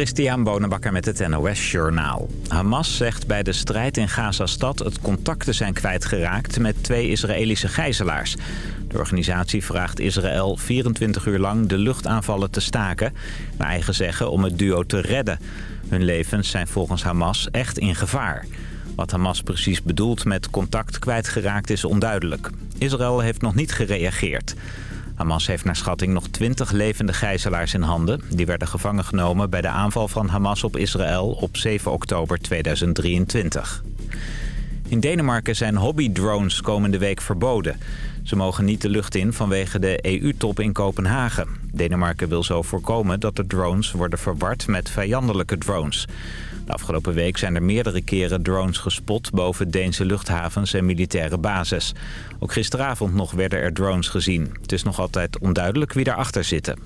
Christian Bonenbakker met het NOS Journaal. Hamas zegt bij de strijd in Gaza-stad het contact te zijn kwijtgeraakt met twee Israëlische gijzelaars. De organisatie vraagt Israël 24 uur lang de luchtaanvallen te staken, naar eigen zeggen om het duo te redden. Hun levens zijn volgens Hamas echt in gevaar. Wat Hamas precies bedoelt met contact kwijtgeraakt is onduidelijk. Israël heeft nog niet gereageerd. Hamas heeft naar schatting nog 20 levende gijzelaars in handen. Die werden gevangen genomen bij de aanval van Hamas op Israël op 7 oktober 2023. In Denemarken zijn hobbydrones komende week verboden. Ze mogen niet de lucht in vanwege de EU-top in Kopenhagen. Denemarken wil zo voorkomen dat de drones worden verward met vijandelijke drones. De afgelopen week zijn er meerdere keren drones gespot boven Deense luchthavens en militaire bases. Ook gisteravond nog werden er drones gezien. Het is nog altijd onduidelijk wie daarachter zitten.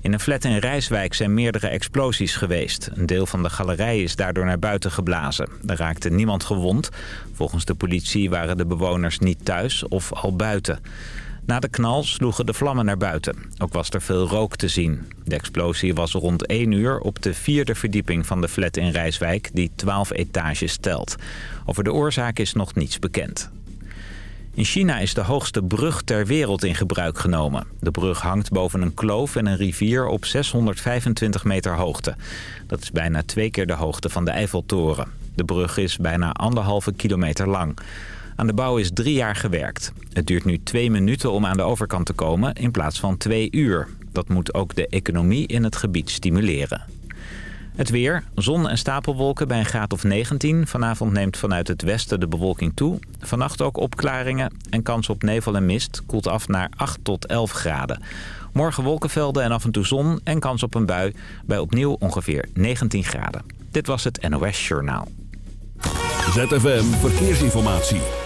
In een flat in Rijswijk zijn meerdere explosies geweest. Een deel van de galerij is daardoor naar buiten geblazen. Er raakte niemand gewond. Volgens de politie waren de bewoners niet thuis of al buiten. Na de knal sloegen de vlammen naar buiten. Ook was er veel rook te zien. De explosie was rond 1 uur op de vierde verdieping van de flat in Rijswijk... die 12 etages telt. Over de oorzaak is nog niets bekend. In China is de hoogste brug ter wereld in gebruik genomen. De brug hangt boven een kloof en een rivier op 625 meter hoogte. Dat is bijna twee keer de hoogte van de Eiffeltoren. De brug is bijna anderhalve kilometer lang. Aan de bouw is drie jaar gewerkt. Het duurt nu twee minuten om aan de overkant te komen in plaats van twee uur. Dat moet ook de economie in het gebied stimuleren. Het weer, zon en stapelwolken bij een graad of 19. Vanavond neemt vanuit het westen de bewolking toe. Vannacht ook opklaringen en kans op nevel en mist koelt af naar 8 tot 11 graden. Morgen wolkenvelden en af en toe zon en kans op een bui bij opnieuw ongeveer 19 graden. Dit was het NOS Journaal. ZFM Verkeersinformatie.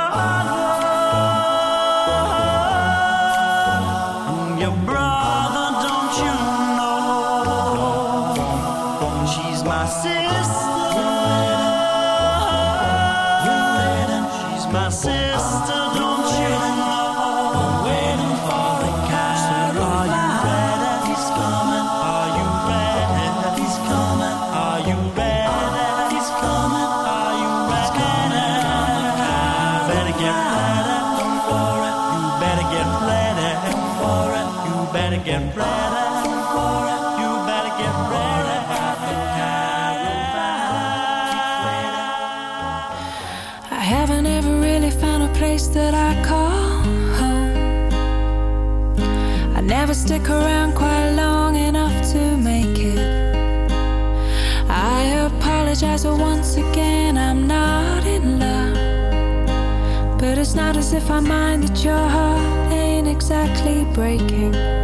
Better get ready for it. You better get ready. I haven't ever really found a place that I call home. I never stick around quite long enough to make it. I apologize once again, I'm not in love. But it's not as if I mind that your heart ain't exactly breaking.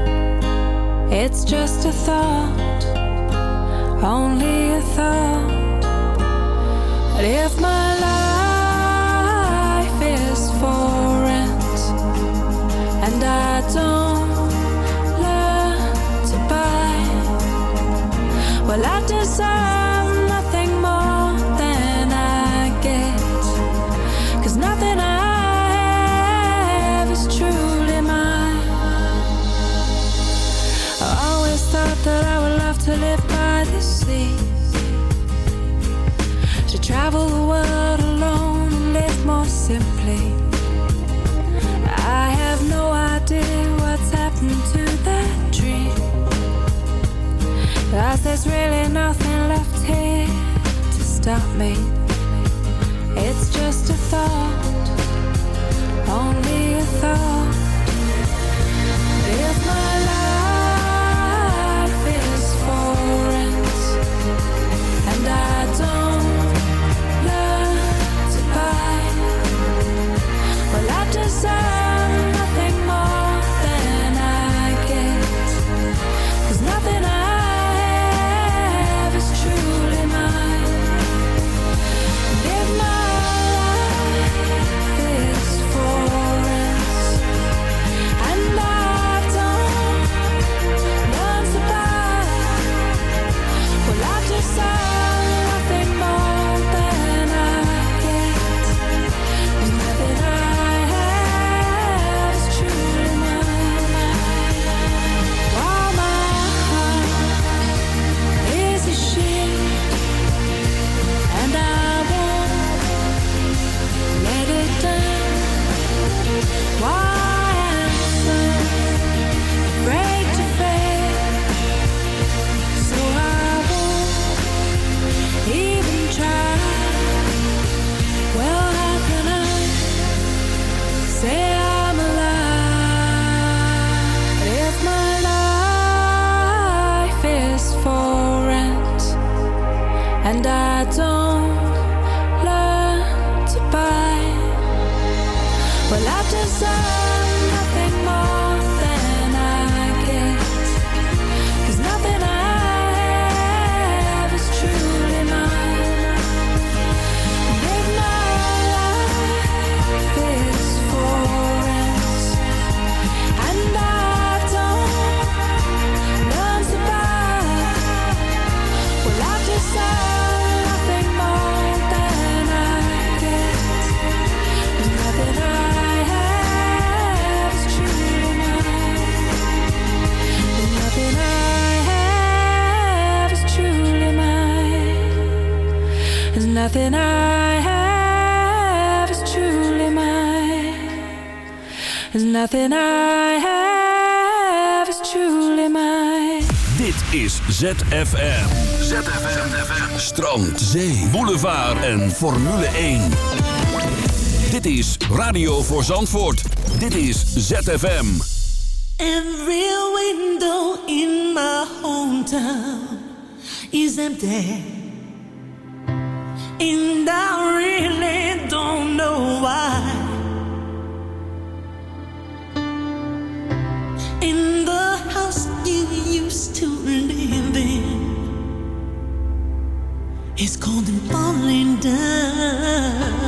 Just a thought, only a thought. But if my life there's really nothing left here to stop me. It's just a thought, truly mine. Dit is ZFM. ZFM. Strand, zee, boulevard en Formule 1. Dit is Radio voor Zandvoort. Dit is ZFM. Every window in my hometown is empty. In the It's cold and falling down.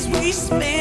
space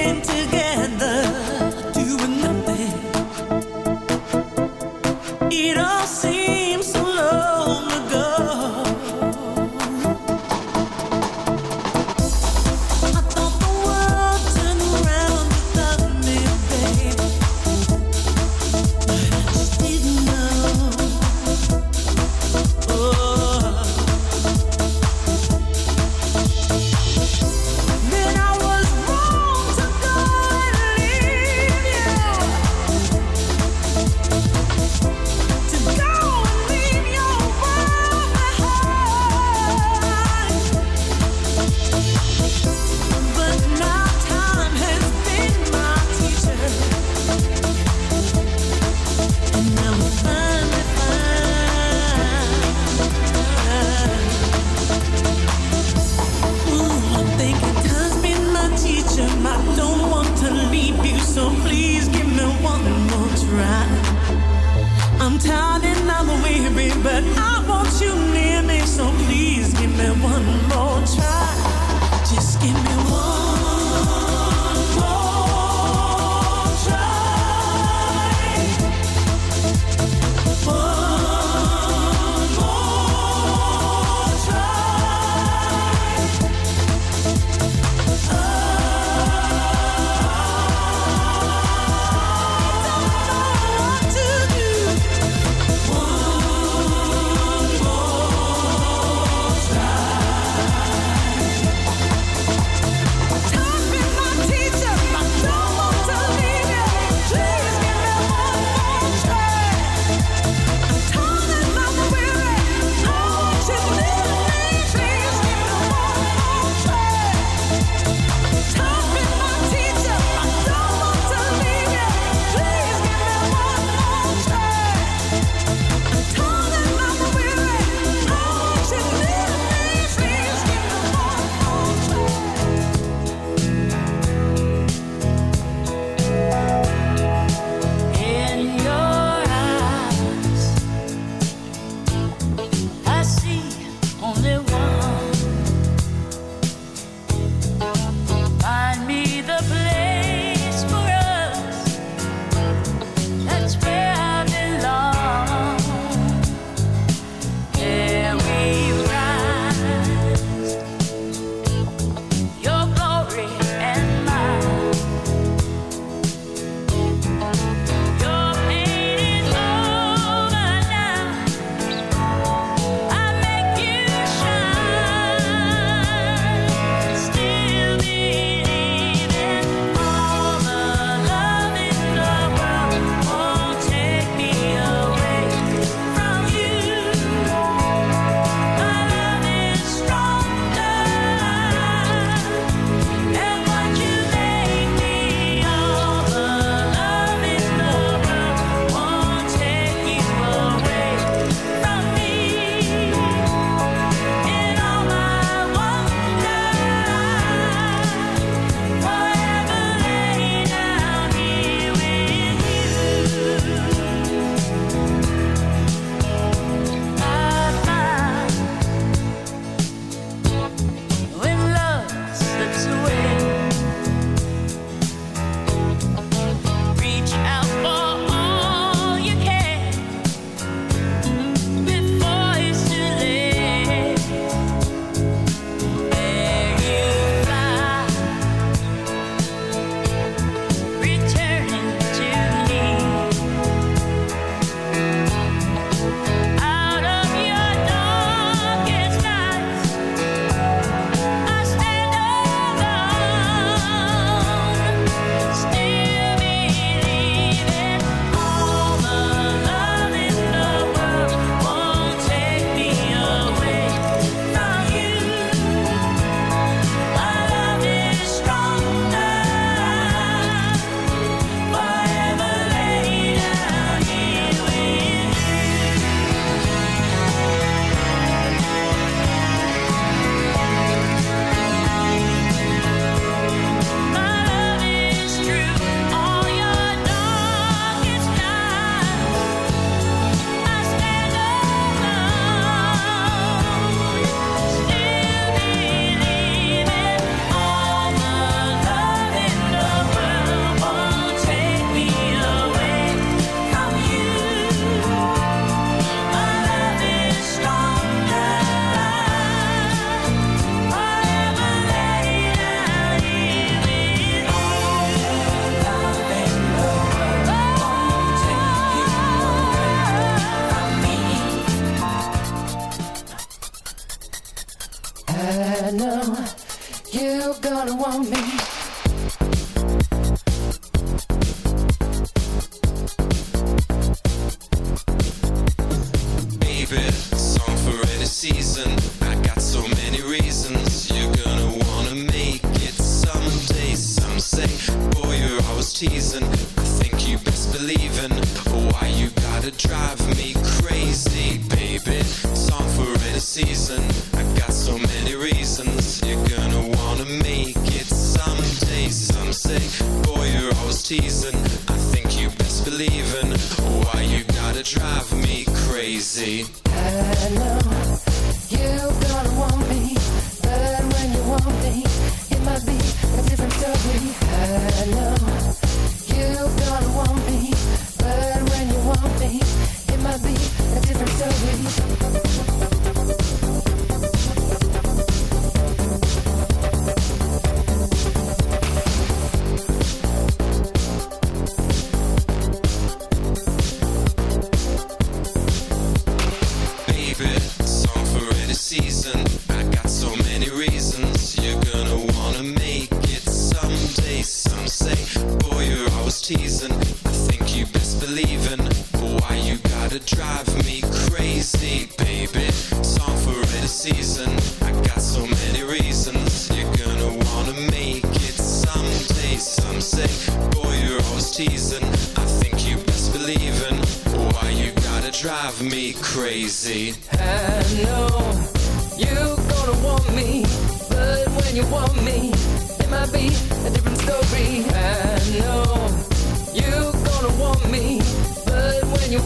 swallow on me.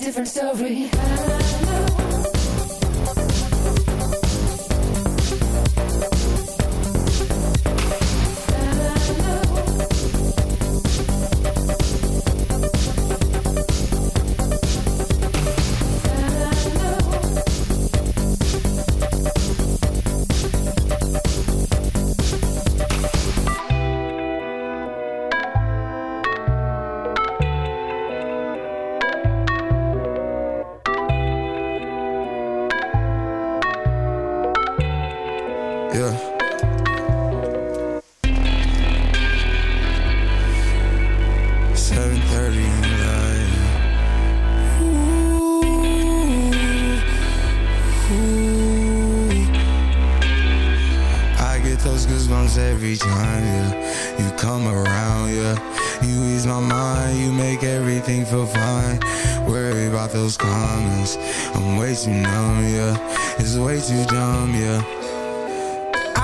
Different story.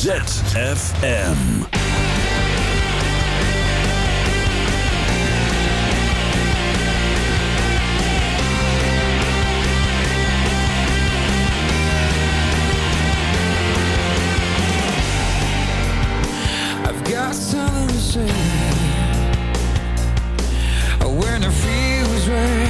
ZFM. I've got something to say When it feels right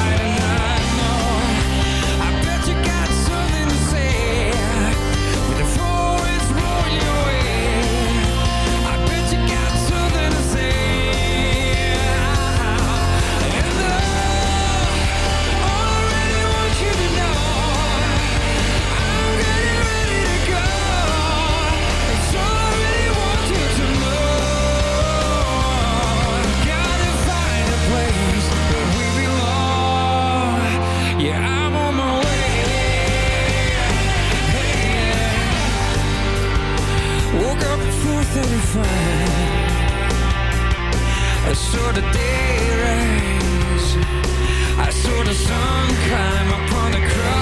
4:35. I saw the day rise. I saw the sun climb upon the crossroads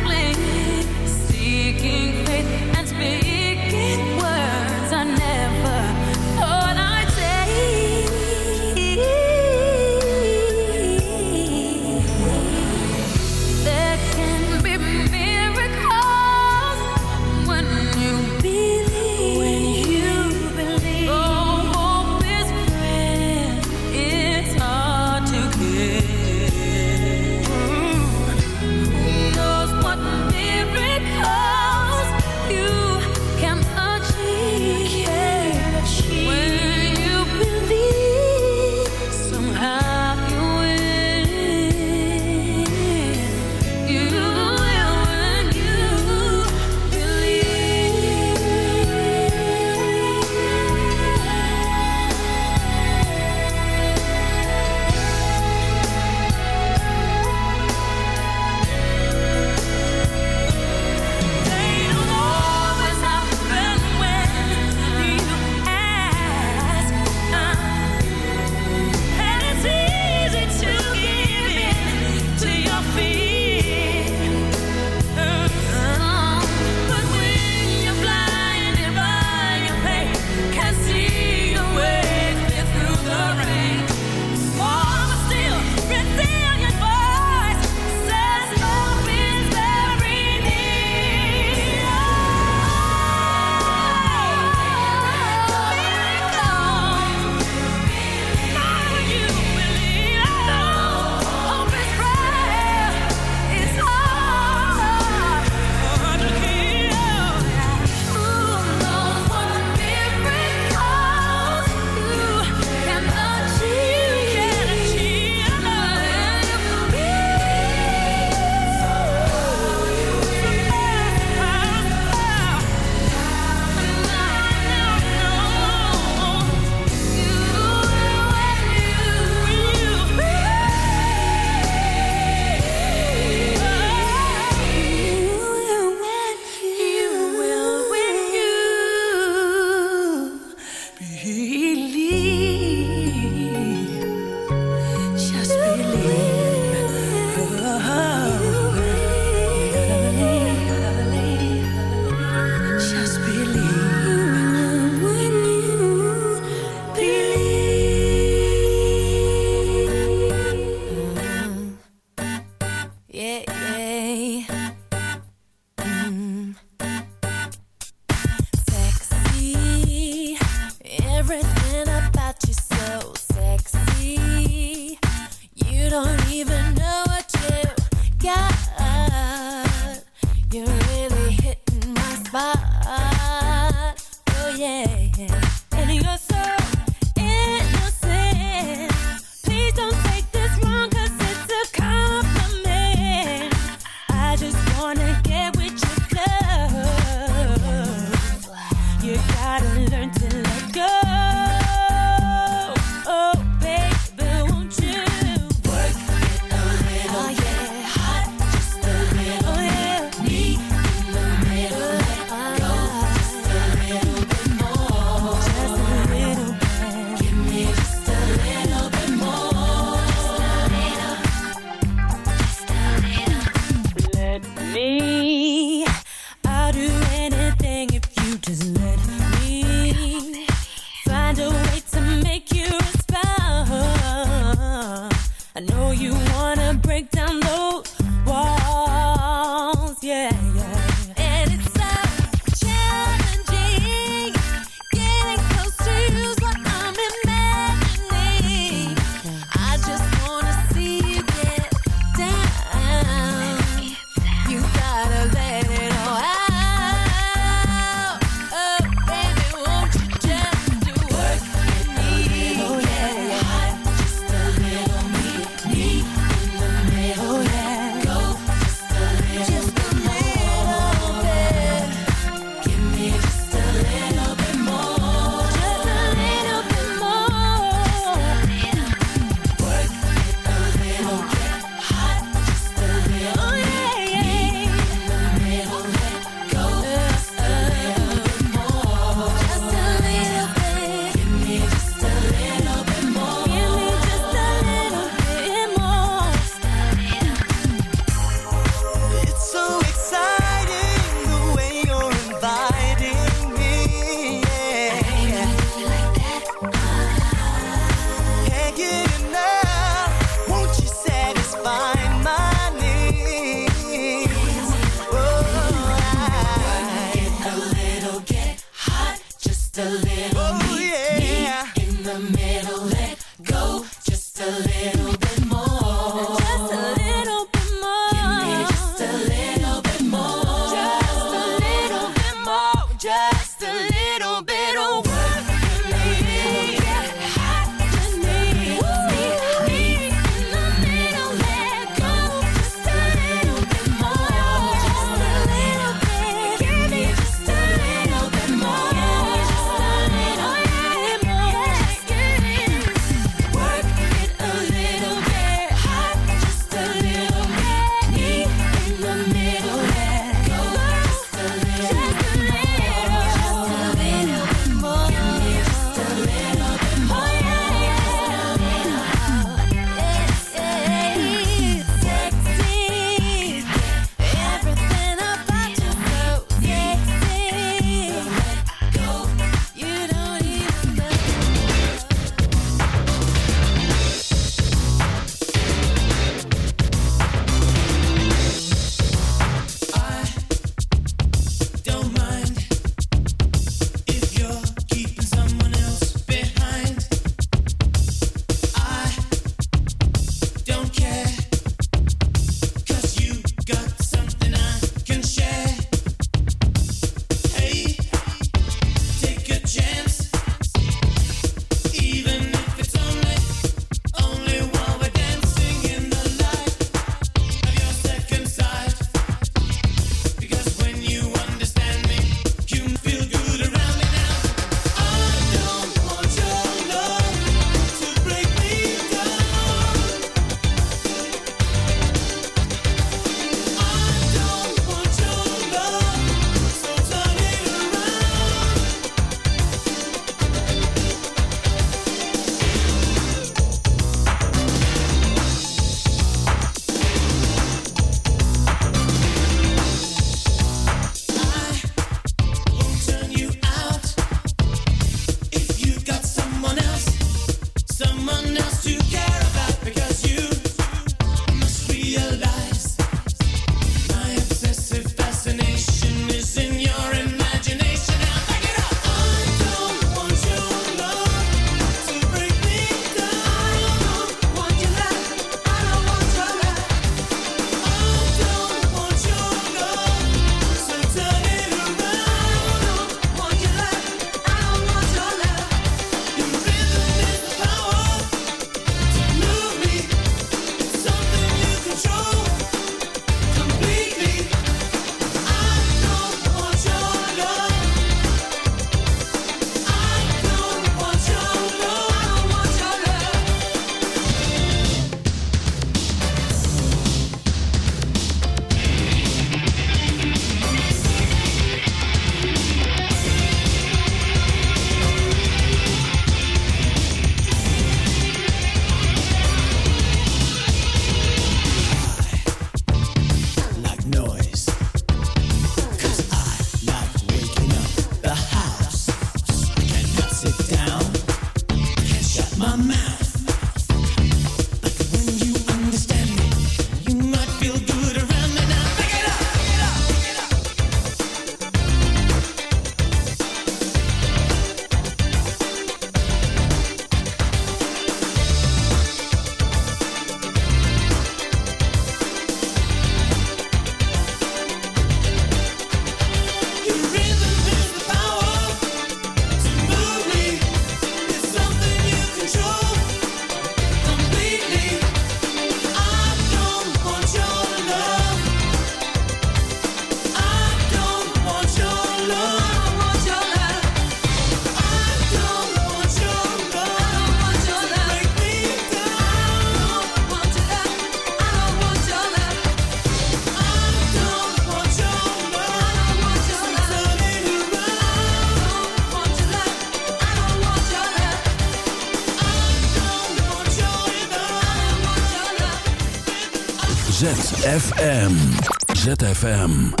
ZFM.